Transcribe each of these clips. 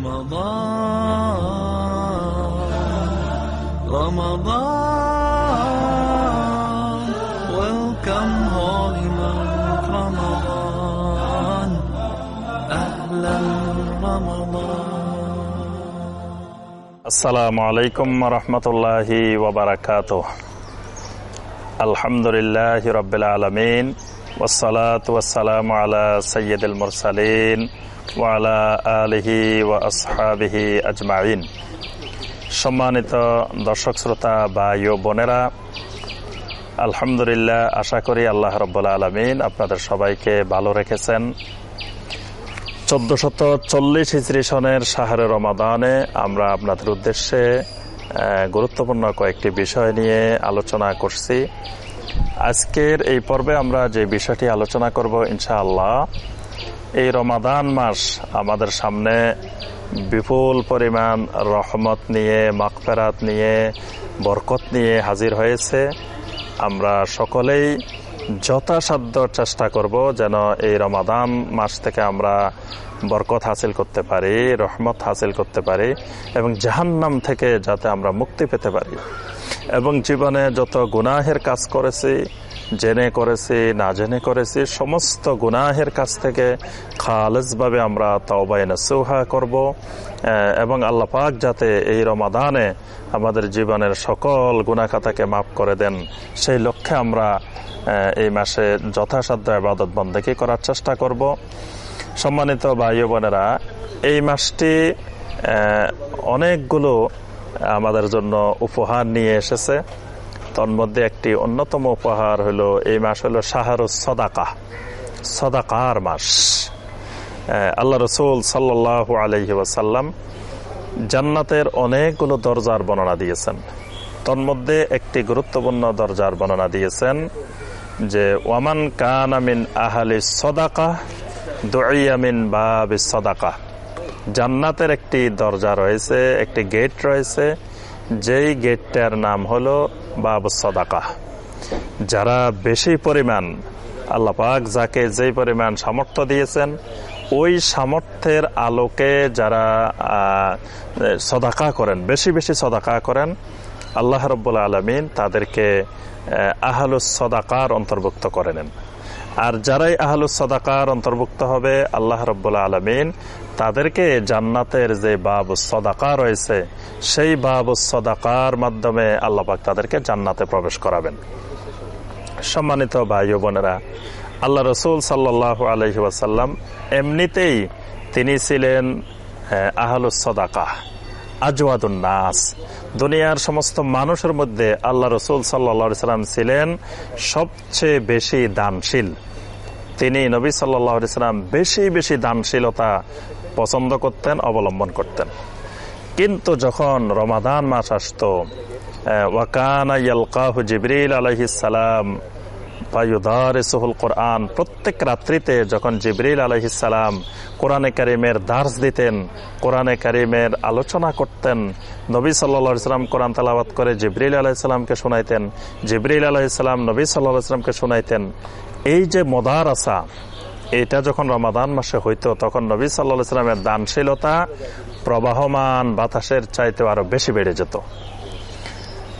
رمضان رمضان Welcome holy رمضان أهلا رمضان السلام عليكم ورحمة الله وبركاته الحمد لله رب العالمين والصلاة والسلام على سيد المرسلين ওয়ালা আজমাইন। সম্মানিত দর্শক, শ্রোতা বা ইয় বোনেরা, আলহামদুলিল্লাহ, আশা করি আল্লাহ রব্বুল্লা আলমিন আপনাদের সবাইকে ভালো রেখেছেন। চোদ্দশত চল্লিশ হিজরি সনের শাহরে রমাদানে আমরা আপনাদের উদ্দেশ্যে গুরুত্বপূর্ণ কয়েকটি বিষয় নিয়ে আলোচনা করছি। আজকের এই পর্বে আমরা যে বিষয়টি আলোচনা করব ইনশাআল্লাহ এই রমাদান মাস আমাদের সামনে বিপুল পরিমাণ রহমত নিয়ে মাকফেরাত নিয়ে, বরকত নিয়ে হাজির হয়েছে। আমরা সকলেই যথাসাধ্য চেষ্টা করব যেন এই রমাদান মাস থেকে আমরা বরকত হাসিল করতে পারি, রহমত হাসিল করতে পারি এবং জাহান্নাম থেকে যাতে আমরা মুক্তি পেতে পারি। এবং জীবনে যত গুনাহের কাজ করেছি জেনে করেছি, না জেনে করেছি, সমস্ত গুনাহের কাছ থেকে খালেজভাবে আমরা তওবাই নসুহা করব এবং আল্লাহ পাক যাতে এই রমাদানে আমাদের জীবনের সকল গুনাখাতাকে মাফ করে দেন। সেই লক্ষ্যে আমরা এই মাসে যথাসাধ্য আবাদত বন্দেকি করার চেষ্টা করব। সম্মানিত ভাই বোনেরা, এই মাসটি অনেকগুলো আমাদের জন্য উপহার নিয়ে এসেছে। তন্মধ্যে একটি অন্যতম উপহার হলো, এই মাস হলো শাহরুজ সদাকা, সদাকার মাস। আল্লাহ রসুল সাল্লাহ আলহি ওয়াসাল্লাম জান্নাতের অনেকগুলো দরজার বর্ণনা দিয়েছেন। তন্মধ্যে একটি গুরুত্বপূর্ণ দরজার বর্ণনা দিয়েছেন যে, ওয়ামান কান আমিন আহালি সদাকা দইয়ামিন বাবি সদাকা। জান্নাতের একটি দরজা রয়েছে, একটি গেট রয়েছে যেই গেটটার নাম হলো বাবু সদাকা যারা বেশি পরিমাণ, আল্লাহ পাক যাকে যেই পরিমাণ সামর্থ্য দিয়েছেন, ওই সামর্থ্যের আলোকে যারা সদাকা করেন, বেশি বেশি সদাকা করেন, আল্লাহ রব্বুল আলমিন তাদেরকে আহলুস সদাকার অন্তর্ভুক্ত করে নেন। আর যারাই আহলুস সদাকার অন্তর্ভুক্ত হবে, আল্লাহ রব্বুল্লা আলমিন তাদেরকে জান্নাতের যে বাবু সদাকা রয়েছে, সেই বাবু সদাকার মাধ্যমে আল্লাহ পাক তাদেরকে জান্নাতে প্রবেশ করাবেন। সম্মানিত ভাই বোনেরা, আল্লাহ রসুল সাল্লাহ আলহি ওয়াসাল্লাম এমনিতেই তিনি ছিলেন আহলুস সদাকা, আজওয়াদুন নাস। দুনিয়ার সমস্ত মানুষের মধ্যে আল্লাহ রসুল সাল্লা সাল্লাম ছিলেন সবচেয়ে বেশি দানশীল। তিনি নবী সাল্লাহ সাল্লাম বেশি বেশি দানশীলতা পছন্দ করতেন, অবলম্বন করতেন। কিন্তু যখন রমাদান মাস আসত ওয়াকানা ইয়ালকাহু জিবরিল আলহিস সালাম পায়ুদারিসুহুল কোরআন, প্রত্যেক রাত্রিতে যখন জিবরিল আলহিসাল্লাম কোরআনে কারিমের দার্স দিতেন, কোরআনে কারিমের আলোচনা করতেন, নবী সাল্লা সাল্লাম কোরআন তালাবাত করে জিবরিল আলাইসাল্লামকে শোনাইতেন, জিবরিল আলাইসাল্লাম নবী সাল্লাহ সাল্লামকে শোনাইতেন। এই যে মদার আসা এটা যখন রমাদান মাসে হইতো, তখন নবী সাল্লাহ সাল্লামের দানশীলতা প্রবাহমান, বাতাসের চাইতেও আরও বেশি বেড়ে যেত।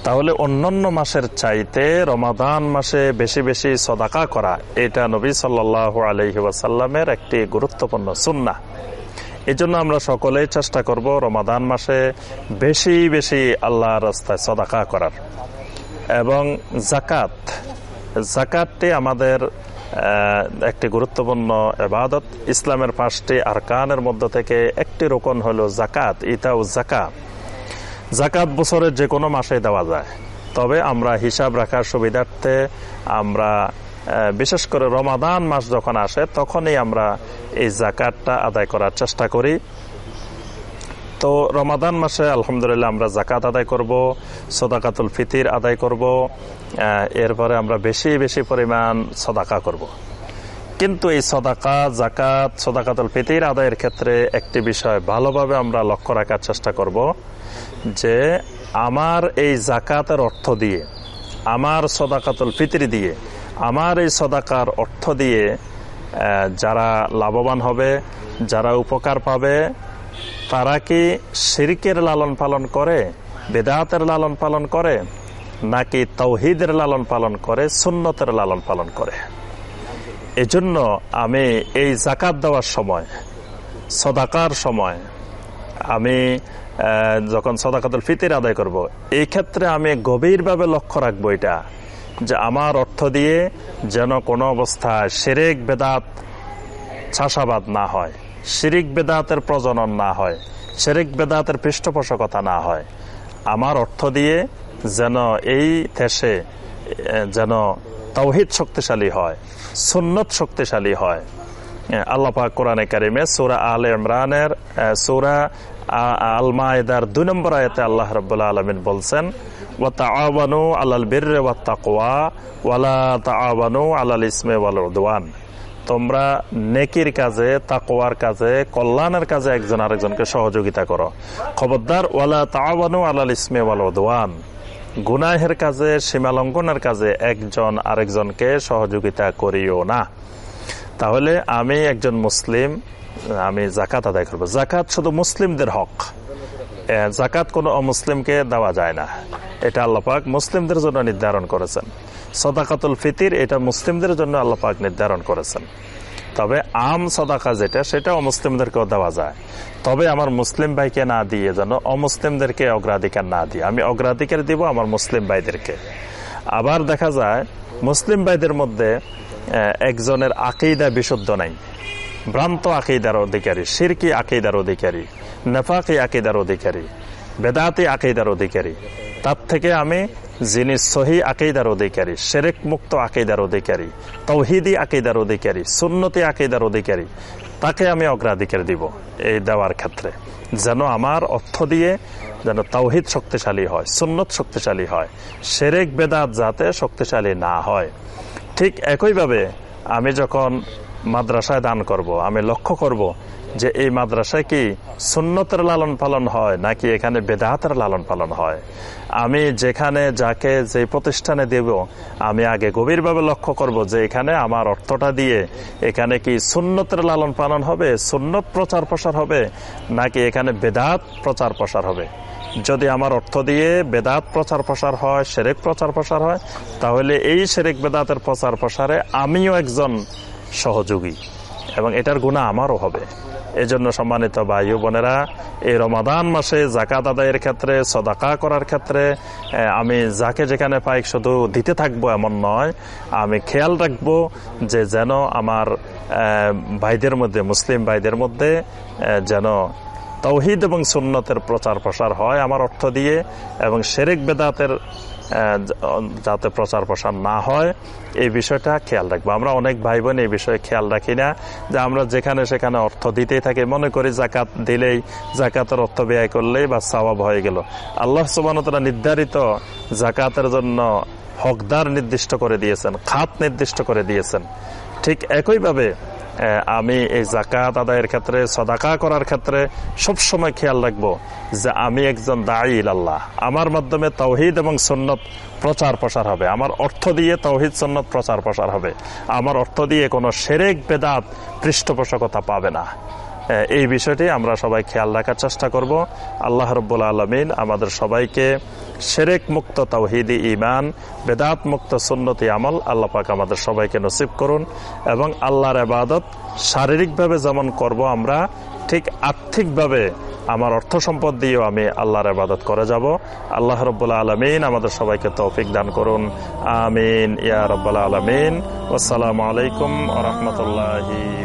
তাহলে অন্যান্য মাসের চাইতে রমাদান মাসে বেশি বেশি সদাকা করা, এটা নবী সাল্লাহ আলহি ওয়াসাল্লামের একটি গুরুত্বপূর্ণ সুন্না এই জন্য আমরা সকলেই চেষ্টা করব রমাদান মাসে বেশি বেশি আল্লাহ রাস্তায় সদাকা করার। এবং জাকাত জাকাতটি আমাদের একটি গুরুত্বপূর্ণ এবাদত ইসলামের পাঁচটি আরকানের মধ্য থেকে একটি রোকন হলো জাকাত, ইতাউ জাকাত। জাকাত বছরের যে কোনো মাসে দেওয়া যায়। তবে আমরা হিসাব রাখার সুবিধার্থে আমরা বিশেষ করে রমাদান মাস যখন আসে, তখনই আমরা এই জাকাতটা আদায় করার চেষ্টা করি। তো রমাদান মাসে আলহামদুলিল্লাহ আমরা জাকাত আদায় করব, সদাকাতুল ফিতির আদায় করব এরপরে আমরা বেশি বেশি পরিমাণ সদাকা করব। কিন্তু এই সদাকা জাকাত সদাকাতুল ফিতির আদায়ের ক্ষেত্রে একটি বিষয় ভালোভাবে আমরা লক্ষ্য রাখার চেষ্টা করব যে আমার এই জাকাতের অর্থ দিয়ে, আমার সদাকাতুল ফিতরি দিয়ে, আমার এই সদাকার অর্থ দিয়ে যারা লাভবান হবে, যারা উপকার পাবে তারা কি শিরকের লালন পালন করে, বেদাতের লালন পালন করে, নাকি তৌহিদের লালন পালন করে, সুন্নতের লালন পালন করে এজন্য আমি এই জাকাত দেওয়ার সময়, সদাকার সময়, আমি যখন সদাকাতুল ফিতির আদায় করব। এই ক্ষেত্রে আমি গভীরভাবে লক্ষ্য রাখব এটা, যে আমার অর্থ দিয়ে যেন কোনো অবস্থায় সেরেক বেদাত, চাষাবাদ না হয় শিরিক বেদাতের প্রজনন না হয়, শিরিক বেদাতের পৃষ্ঠপোষকতা না হয়। আমার অর্থ দিয়ে যেন এই দেশে যেন তৌহিদ শক্তিশালী হয়, সুন্নত শক্তিশালী হয়। আল্লাহ পাক কোরআনে কারিমে সূরা আলে ইমরানের সূরা আল মায়েদার দুই নম্বর আয়াতে আল্লাহ রাব্বুল আলামিন বলছেন, ওয়া তাআওয়ানু আলাল বিররি ওয়াত তাকওয়া ওয়ালা তাআওয়ানু আলাল ইসমে ওয়াল উদওয়ান। তোমরা নেকির কাজে তাকোয়ার কাজে, কল্যাণের কাজে একজন আরেকজনকে সহযোগিতা করো। খবরদার, ওয়ালা তাআওয়ানু আলাল ইসমে ওয়াল উদওয়ান। গুনাহের কাজে, সীমালঙ্ঘনের কাজে একজন আরেকজনকে সহযোগিতা করিও না। তাহলে আমি একজন মুসলিম, আমি জাকাত আদায় করব। জাকাত শুধু মুসলিমদের হক। জাকাত কোনো অমুসলিমকে দেওয়া যায় না। এটা আল্লাপাক মুসলিমদের জন্য নির্ধারণ করেছেন। সদাকাতুল ফিতির, এটা মুসলিমদের জন্য আল্লাপাক নির্ধারণ করেছেন। তবে আম সদাকা যেটা, সেটা অমুসলিমদেরকেও দেওয়া যায়। তবে আমার মুসলিম ভাইকে না দিয়ে যেন অমুসলিমদেরকে অগ্রাধিকার না দিয়ে। আমি অগ্রাধিকার দিব আমার মুসলিম ভাইদেরকে। আবার দেখা যায়, মুসলিম ভাইদের মধ্যে একজনের আকেইদা বিশুদ্ধ নাই। ভ্রান্ত আকেইদার অধিকারী, সিরকি আকেইদার অধিকারী, নেফাকি আকেইদার অধিকারী, বেদাতি আকেইদার অধিকারী। তার থেকে আমি যিনি সহি আকেইদার অধিকারী সেরেক মুক্ত আকেইদার অধিকারী, তৌহিদি আকেইদার অধিকারী, সুন্নতি আকেইদার অধিকারী, তাকে আমি অগ্রাধিকার দিব এই দেওয়ার ক্ষেত্রে। যেন আমার অর্থ দিয়ে যেন তাওহিদ শক্তিশালী হয়, সুন্নত শক্তিশালী হয় সেরেক বেদাত যাতে শক্তিশালী না হয়। ঠিক একইভাবে আমি যখন মাদ্রাসায় দান করব, আমি লক্ষ্য করব যে এই মাদ্রাসায় কি সুন্নতের লালন পালন হয়, নাকি এখানে বেদাতের লালন পালন হয়? আমি যেখানে যাকে যে প্রতিষ্ঠানে দেব, আমি আগে গভীরভাবে লক্ষ্য করব যে এখানে আমার অর্থটা দিয়ে এখানে কি সুন্নতের লালন পালন হবে, সুন্নত প্রচার প্রসার হবে, নাকি এখানে বেদাত প্রচার প্রসার হবে? যদি আমার অর্থ দিয়ে বেদাত প্রচার প্রসার হয়, সেরেক প্রচার প্রসার হয়, তাহলে এই সেরেক বেদাতের প্রচার প্রসারে আমিও একজন সহযোগী এবং এটার গুণা আমারও হবে। এজন্য সম্মানিত ভাই বোনেরা, এই রমাদান মাসে জাকাত আদায়ের ক্ষেত্রে, সদাকা করার ক্ষেত্রে আমি যাকে যেখানে পাই শুধু দিতে থাকব এমন নয়, আমি খেয়াল রাখব যে যেন আমার ভাইদের মধ্যে, মুসলিম ভাইদের মধ্যে যেন তৌহিদ এবং সুন্নতের প্রচার প্রসার হয় আমার অর্থ দিয়ে এবং শেরেক বেদাতের যাতে প্রচার প্রসার না হয়, এই বিষয়টা খেয়াল রাখব। আমরা অনেক ভাই বোন এই বিষয়ে খেয়াল রাখি না যে আমরা যেখানে সেখানে অর্থ দিতেই থাকি। মনে করি জাকাত দিলেই জাকাতের অর্থ ব্যয় করলেই বা সওয়াব হয়ে গেল। আল্লাহ সুবানতরা নির্ধারিত জাকাতের জন্য হকদার নির্দিষ্ট করে দিয়েছেন, খাত নির্দিষ্ট করে দিয়েছেন। ঠিক একইভাবে আমি এই জাকাত আদায়ের ক্ষেত্রে, সদাকা করার ক্ষেত্রে সব সময় খেয়াল রাখব যে আমি একজন দায়ী আল্লাহ আমার মাধ্যমে তৌহিদ এবং সুন্নত প্রচার প্রসার হবে। আমার অর্থ দিয়ে তৌহিদ সুন্নত প্রচার প্রসার হবে। আমার অর্থ দিয়ে কোনো সেরেক, বেদাত, পৃষ্ঠপোষকতা পাবে না। এই বিষয়টি আমরা সবাই খেয়াল রাখার চেষ্টা করব। আল্লাহ রব্বুল আলমিন আমাদের সবাইকে সেরেক মুক্ত তাওহিদি ইমান বেদাত মুক্ত সুন্নতি আমল আল্লাহ পাক আমাদের সবাইকে নসিব করুন এবং আল্লাহর আবাদত শারীরিকভাবে যেমন করব আমরা, ঠিক আর্থিকভাবে আমার অর্থ সম্পদ দিয়েও আমি আল্লাহর আবাদত করে যাব। আল্লাহ রব্বুল্লা আলমিন আমাদের সবাইকে তৌফিক দান করুন। আমিন ইয়া রব্বাল আলমিন। আসসালামু আলাইকুম রহমতুল্লাহি